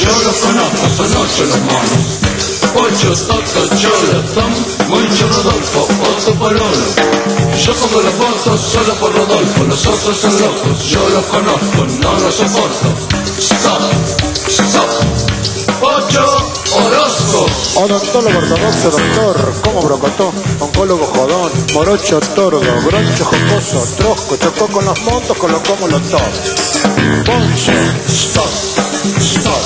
yo los conozco, son ocho los monos. Ocho, Toto, Cholo, Tom, Moncho, Rodolfo, Otto, Pololo. Yo pongo los votos solo por Rodolfo, los otros son locos, yo los conozco, no los soporto. Stop. Odontólogo ortodoxo, doctor, como brocotó, oncólogo jodón, morocho tordo, groncho jocoso, trosco, chocó con los montos, colocó molotov. Poncho, Stop, stop.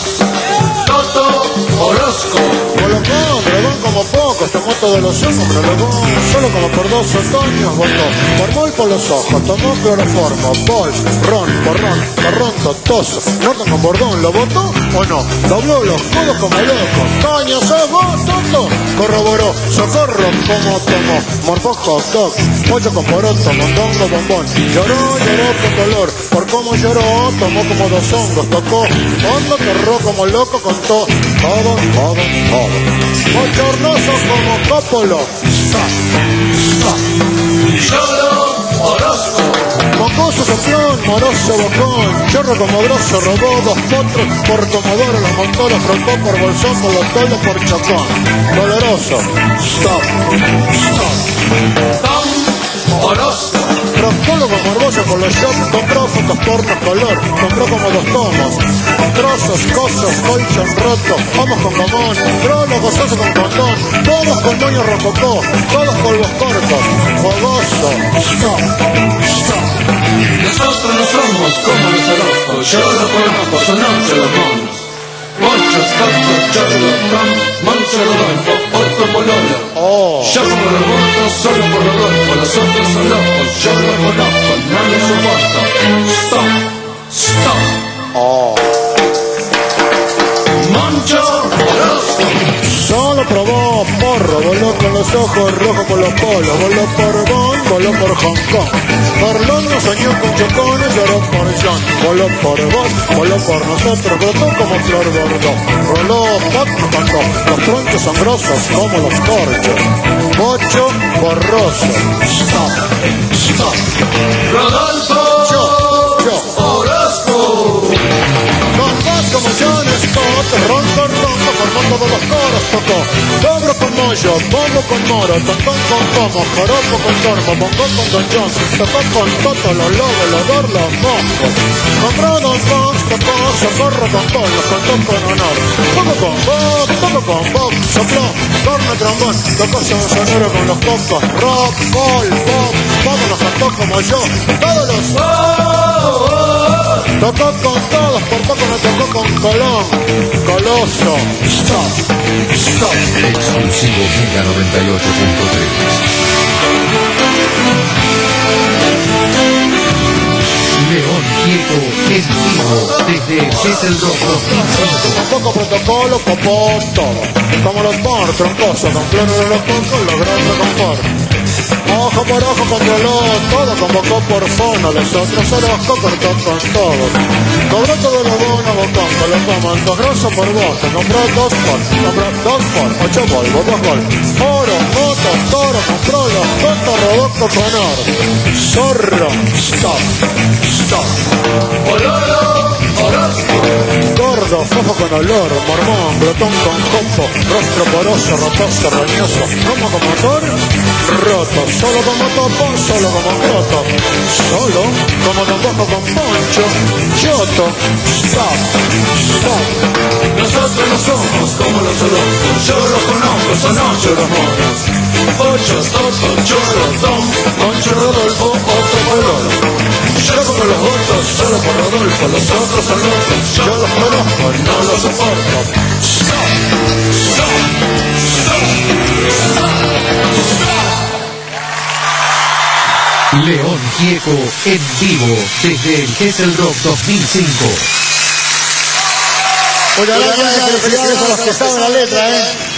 Toto, Orozco. colocón, dragón como pocos, tomó todos los ojos, prologó, solo como por dos otoños votó, formó y por los ojos, tomó cloroformo, bol, ron, borrón, borrón, totoso, norte con bordón, ¿lo votó o no? Dobló los codos como loco, coño, sos vos, tonto, corroboró, socorro como tomó, morfó hot dog, pollo con poroto, mondongo, bombón, lloró, lloró con dolor, por cómo lloró, tomó como dos hongos, tocó, hondo, torró como loco, contó, todo, todo, todo, bochornoso como cópolo, Cholo, Orozco. Mocoso sopión, moroso bocón, chorro como grosso, robó dos potros por comodoro, los montó, los frotó por bolsón, por los tolos, por chocón. Doloroso, stop, stop. Compró fotos pornos color, compró como dos tomos. Trozos, cosos, colchón roto, homos con comón, prólogo, soso con condón, todos con moño rococó, todos polvos cortos, fogoso, stop, stop. Nosotros no somos como los orozcos, yo lo conozco, son ocho los monos. Ocho, Toto, Cholo, Tom, Moncho, Rodolfo, Otto, Pololo. Oh. Yo como los votos solo por Rodolfo, los otros son locos, yo lo conozco, Stop, stop. Oh. Moncho, Orozco. Solo probó porro, voló con los ojos rojos por los polos, voló por Bonn, voló por Hong Kong. Parlón no soñó con chocones, lloró por John, voló por vos, voló por nosotros, brotó como flor bordó. Roló pop, cantó, los tronchos son grosos como los corchos. Bocho, borroso, stop, stop. Rodolfo, Yo, yo. Orozco. Con voz como John Scott, ronco, ronco, formó todos los coros, tocó. Dobro con mollo, bombo con moro, tocón con como, joropo con tormo, bongo con Don John, tocó con Toto, los lobos, los dor, los moscos. Compró Fox, tocó socorro con Paul, los contó con honor. Poco con Bob, poco con sopló, corno, trombón, tocó sonero con los cocos, rock, Paul, Bob, Bob nos cantó como yo, todos los Tocó con todos, por poco no tocó con Colón. Coloso. Stop. Stop. Exclusivo Mega 98.3. León en vivo desde Kessel Rock 2005. Protocolo, copó todo. Como los por, troncoso, con flores de los pocos, logró otro confort. Ojo por ojo controló todo, convocó por fono, los otros Orozco cortó con todo. Cobró todo lo bueno, bocón, colocó manto grosso por bote, compró dos por, compró dos por, ocho polvo, dos gol. Oro, moto, toro, compró los tontos, rodocto con oro. Zorro, stop, stop. Gordo, con olor, mormón, glotón con copo, rostro poroso, rotoso, roñoso, como con motor, roto, solo como topo, solo como croto, solo como tampoco con poncho, choto, stop, stop. Nosotros no somos como los orozcos, yo los conozco, son ocho los monos. Ocho, Cholo, Tom, Moncho, Rodolfo, solo por Rodolfo, los otros son locos, yo los conozco, no los soporto. Stop, stop, stop, stop, stop. León Gieco en vivo desde el Kessel Rock 2005. Muchas gracias, felicidades a los que saben la letra, eh.